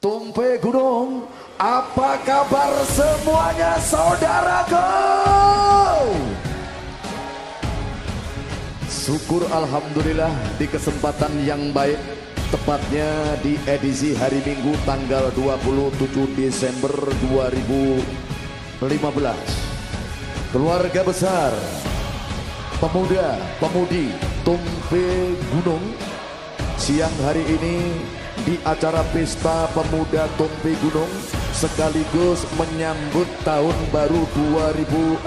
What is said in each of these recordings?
Tumpe Gunung, apa kabar semuanya saudaraku? Syukur Alhamdulillah di kesempatan yang baik Tepatnya di edisi hari Minggu tanggal 27 Desember 2015 Keluarga besar Pemuda, pemudi Tumpe Gunung Siang hari ini di acara Pesta Pemuda Tumpe Gunung sekaligus menyambut tahun baru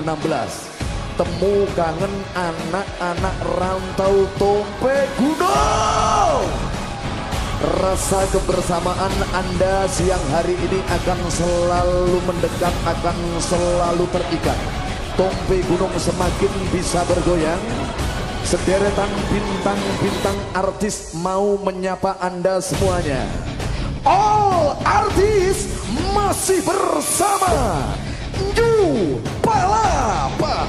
2016 temu kangen anak-anak rantau Tumpe Gunung! Rasa kebersamaan Anda siang hari ini akan selalu mendekat akan selalu terikat. Tumpe Gunung semakin bisa bergoyang Sederetan bintang-bintang artis mau menyapa Anda semuanya. All artis masih bersama Ju Palapa.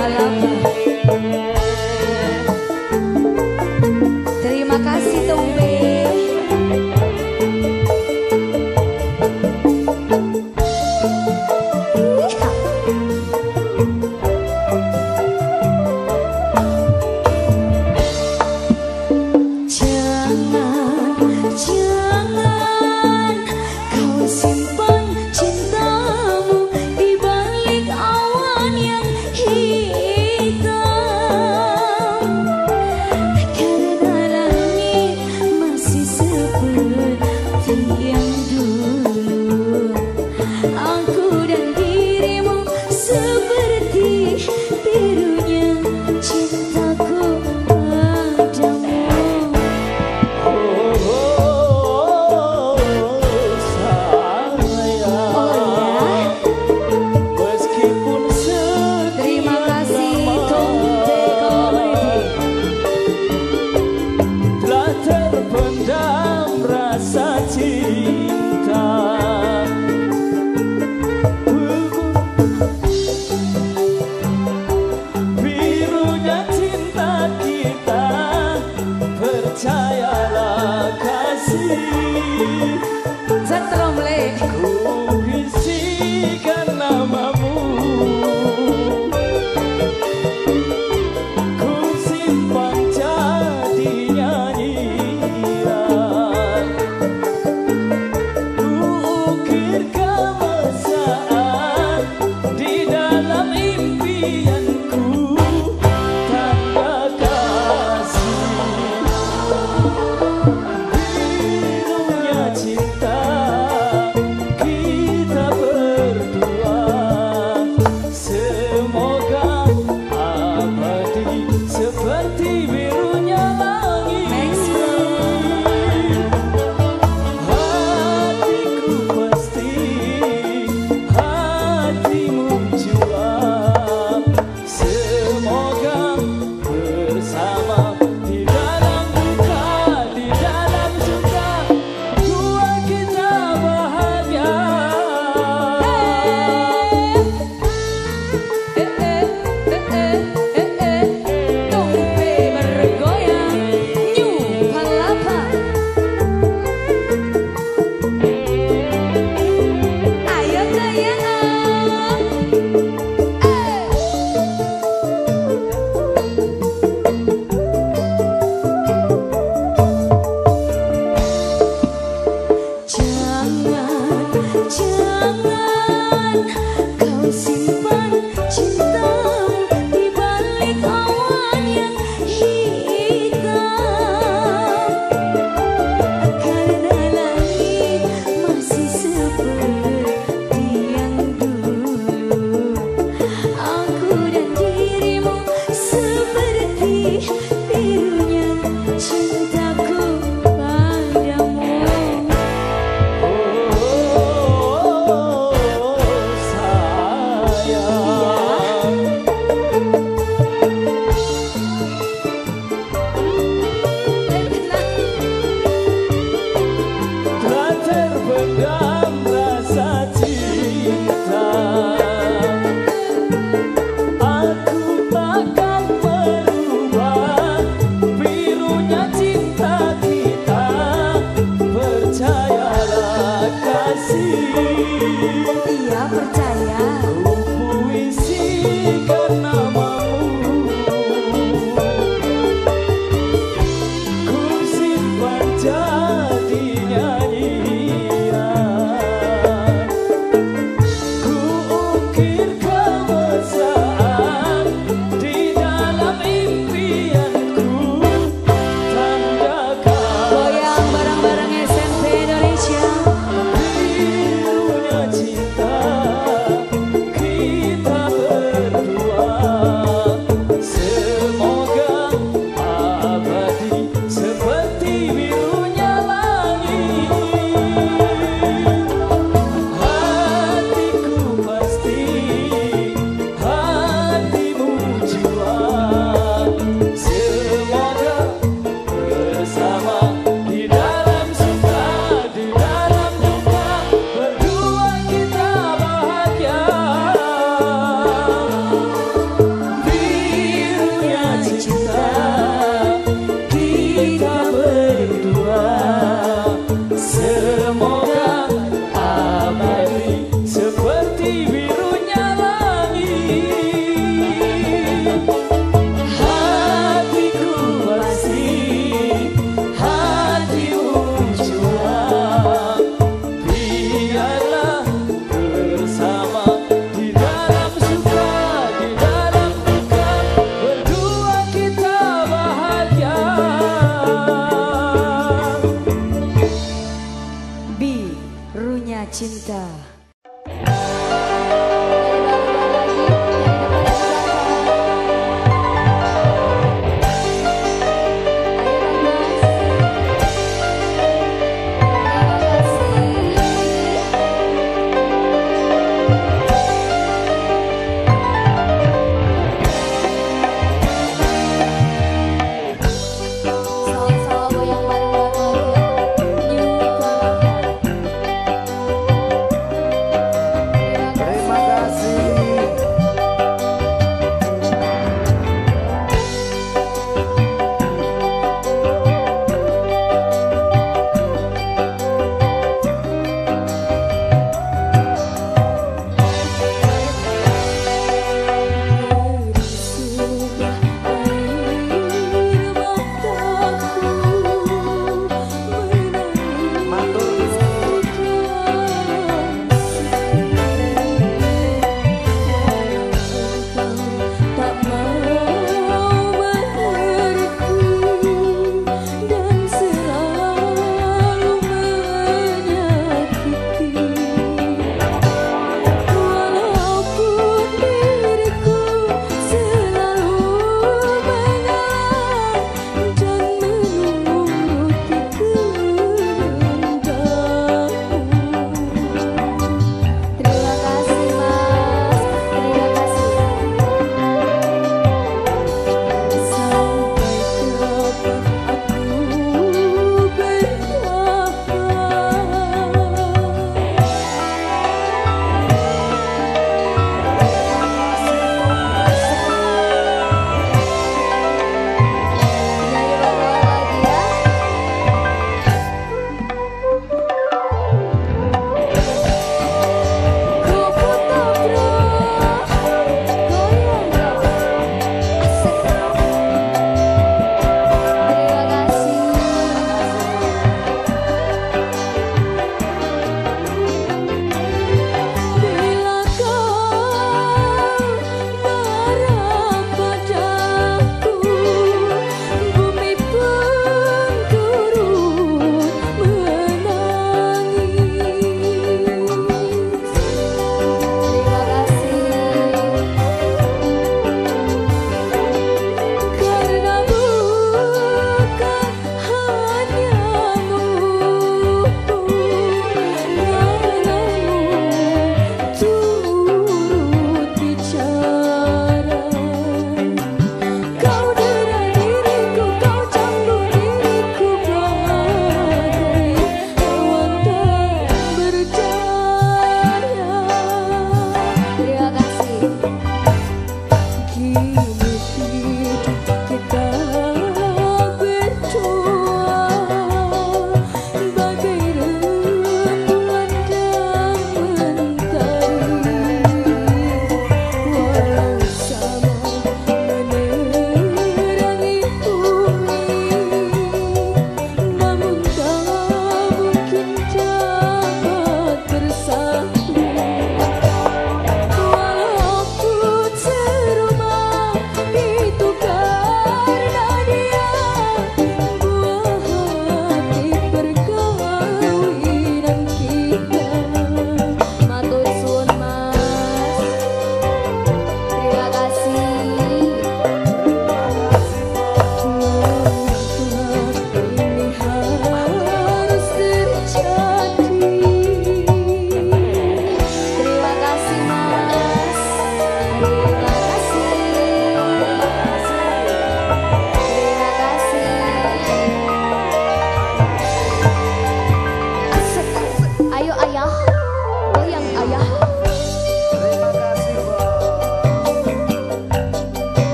salam perdoar. Sermão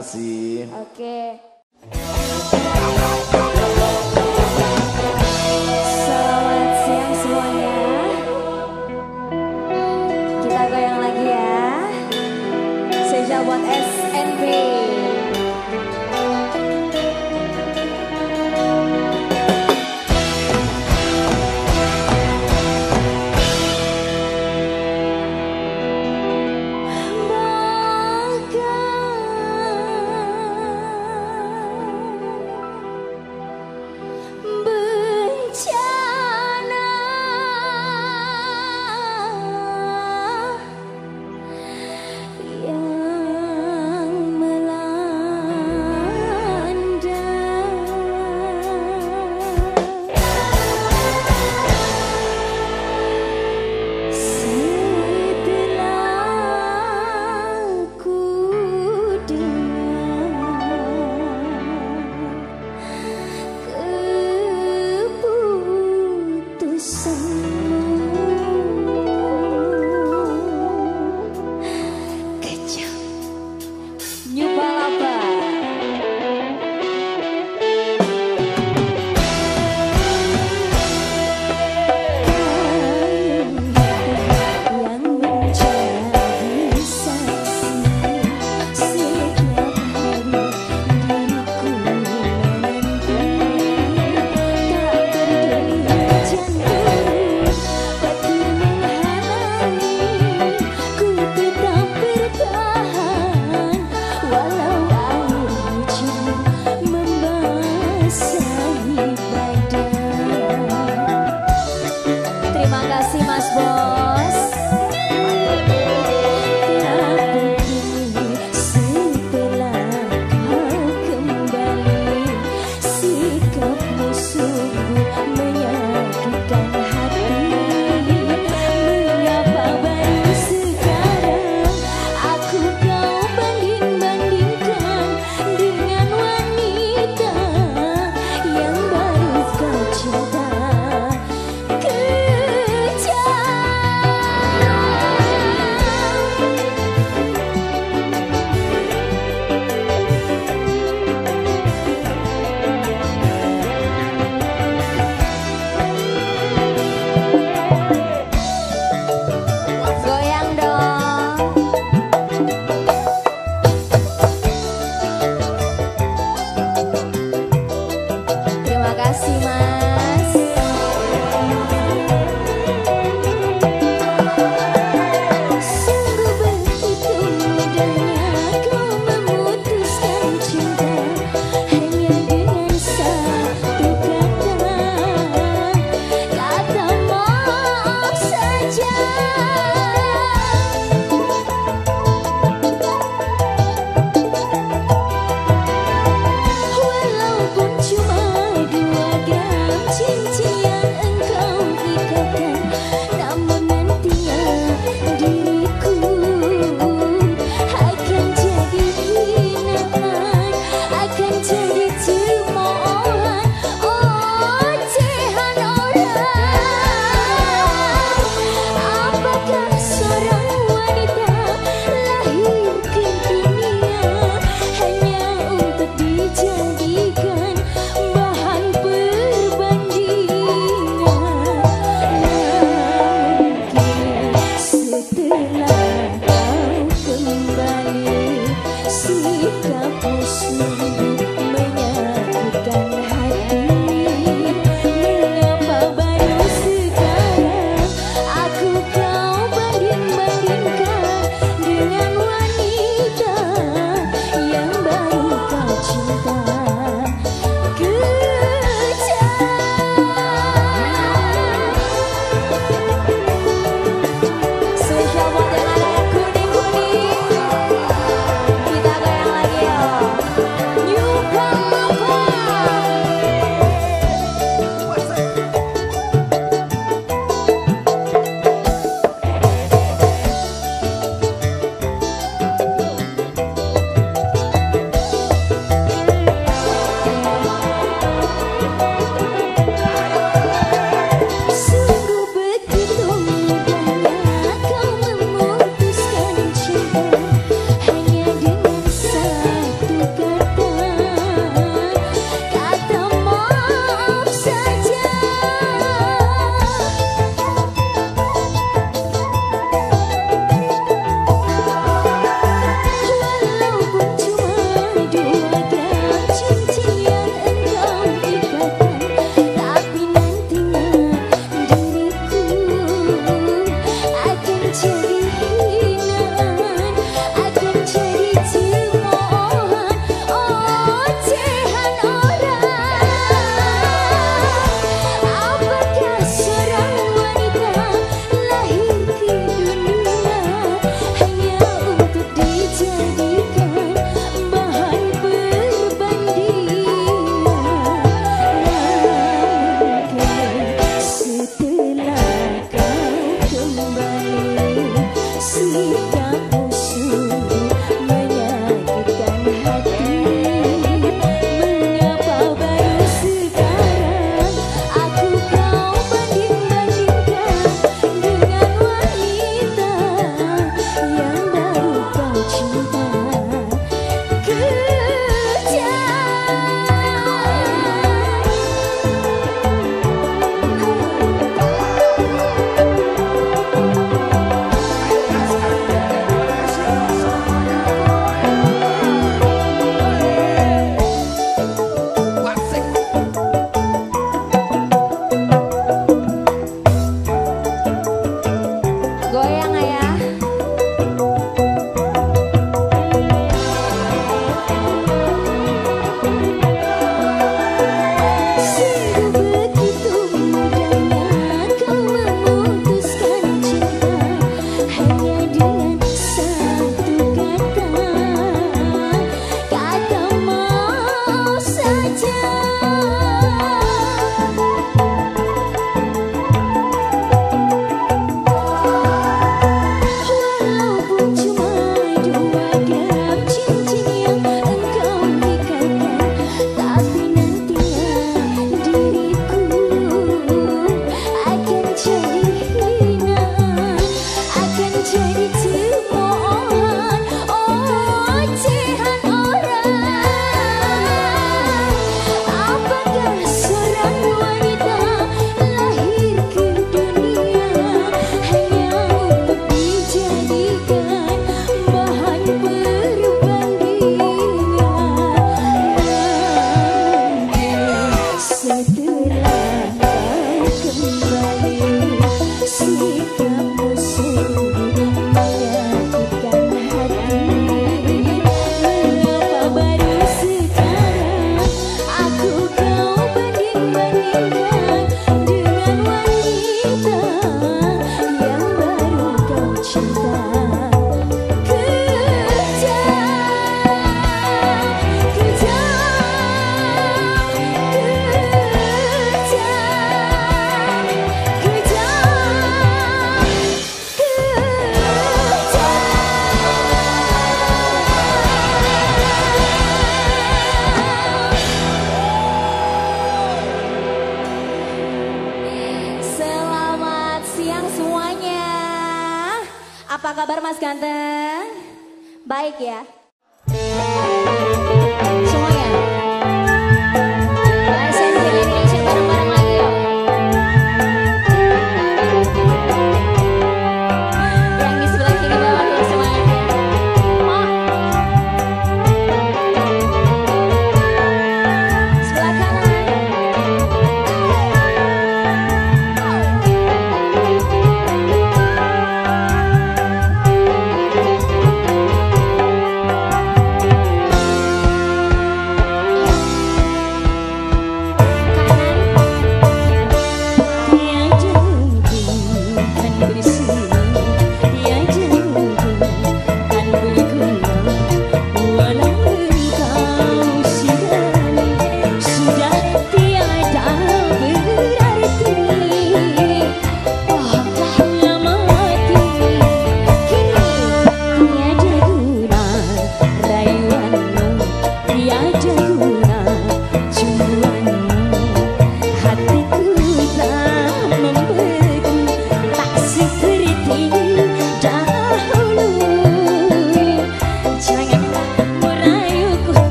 así.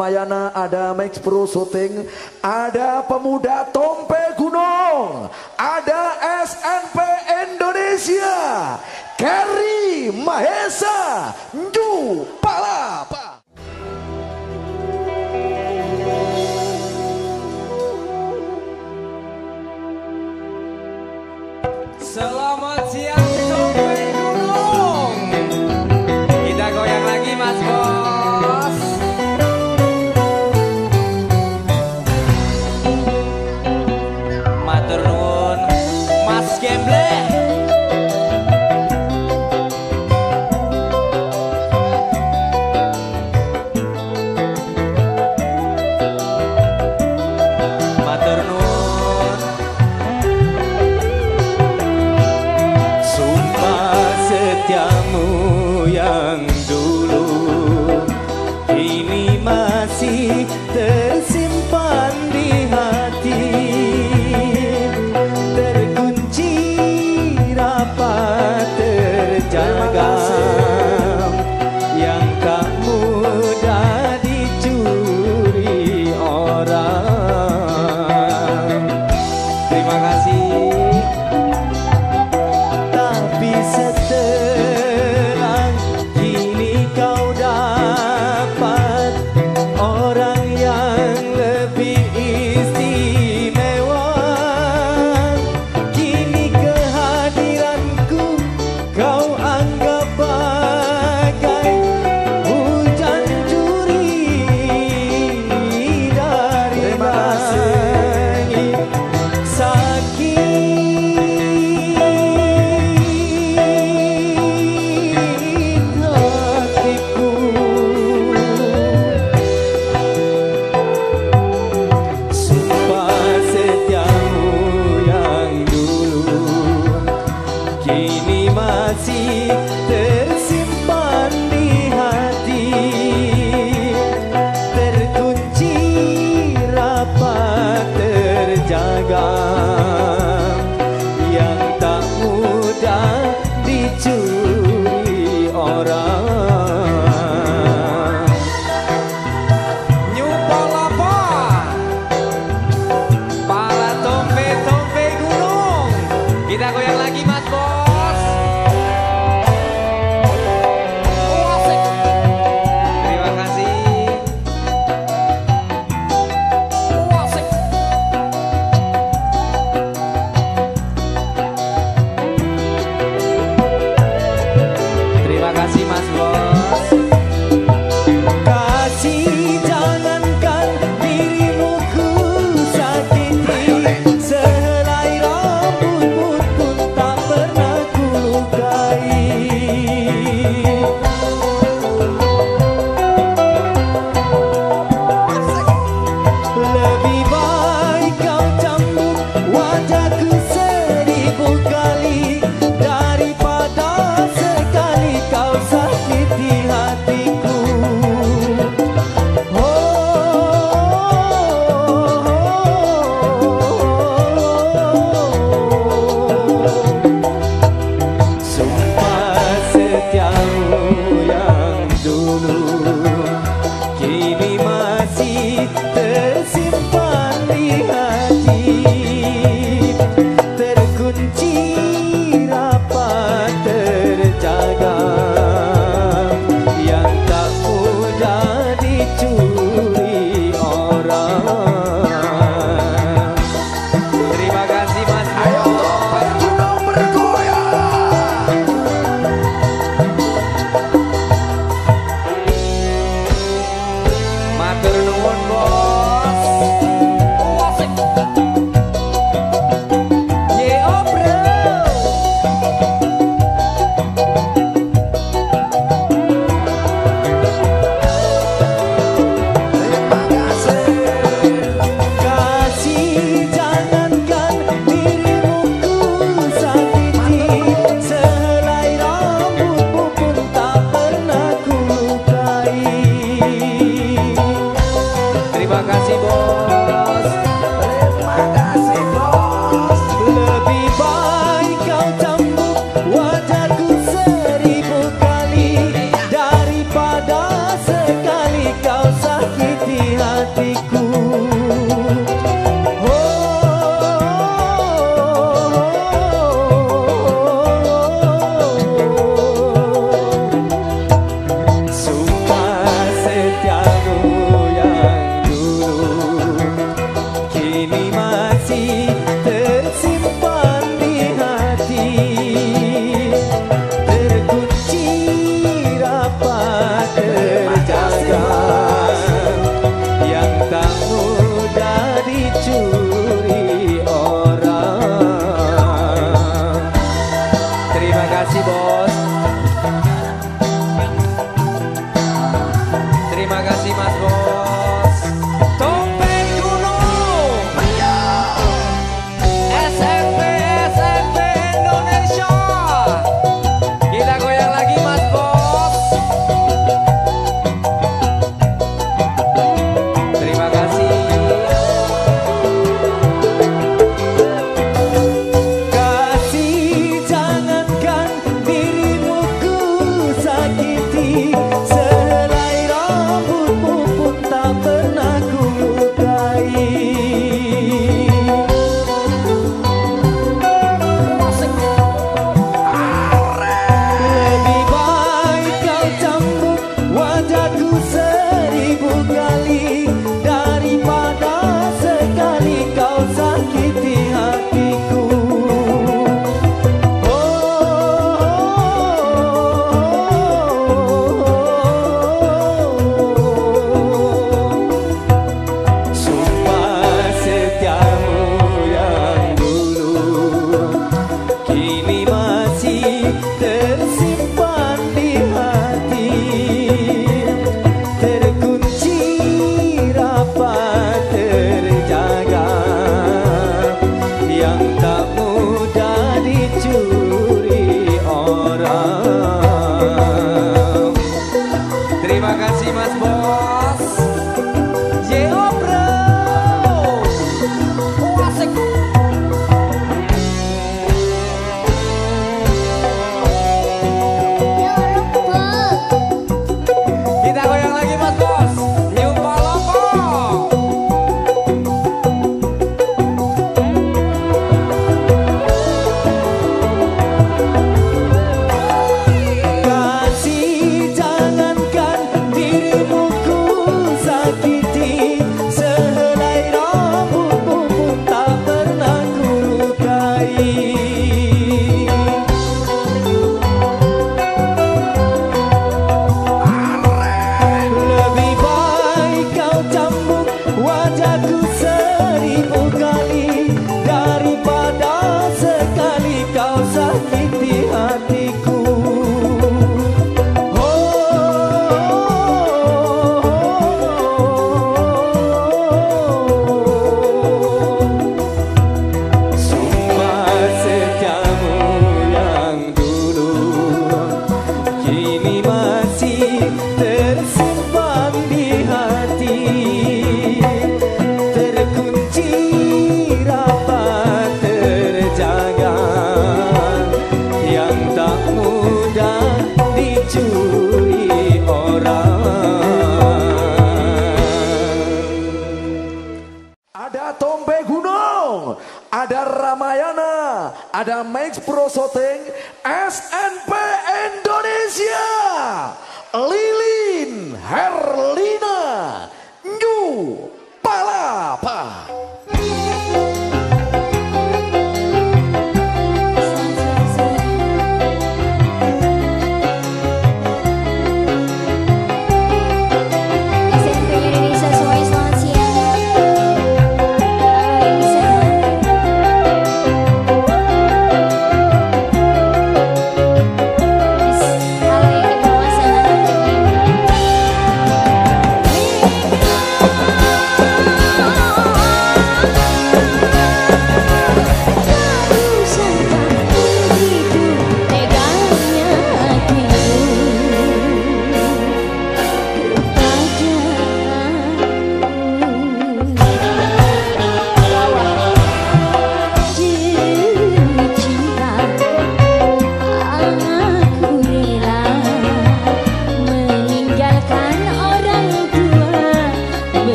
Ramayana, ada Max Pro Shooting, ada Pemuda Tompe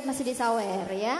ya. Masih disawer ya. J.